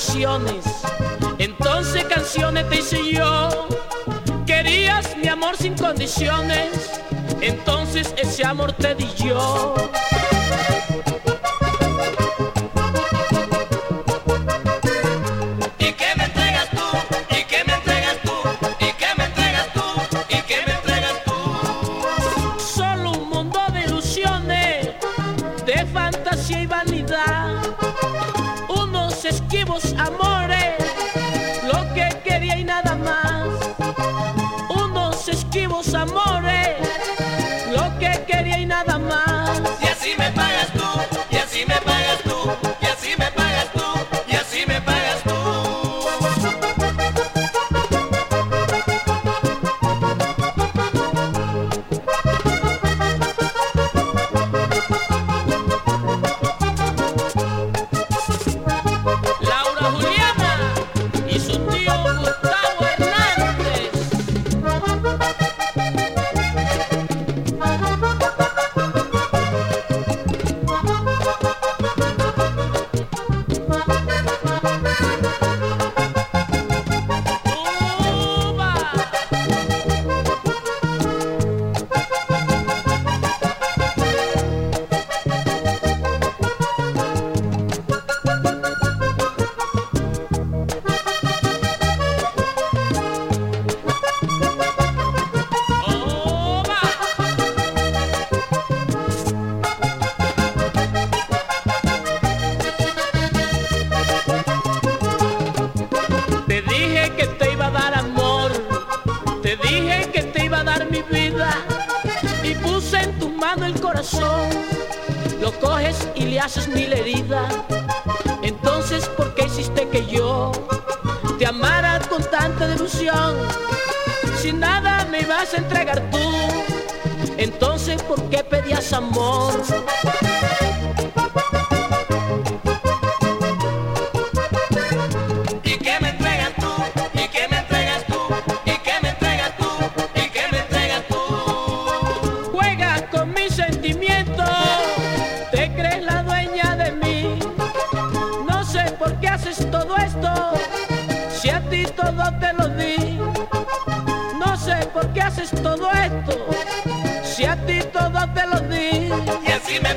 Canciones, entonces canciones te hice yo. Querías mi amor sin condiciones, entonces ese amor te di yo. ¿Y qué me entregas tú? ¿Y qué me entregas tú? ¿Y qué me entregas tú? ¿Y qué me entregas tú? Solo un mundo de ilusiones, de fantasía y vanidad. Esquivos amores, lo que quería y nada más. Unos esquivos amores, lo que quería y nada más. Y así me iba a dar mi vida y puse en tu mano el corazón, lo coges y le haces mil heridas. Entonces, ¿por qué hiciste que yo te amara con tanta delusión? Si nada me ibas a entregar tú, entonces, ¿por qué pedías amor? Todo te lo di. No sé por qué haces todo esto, si a ti todo te lo di. Y así me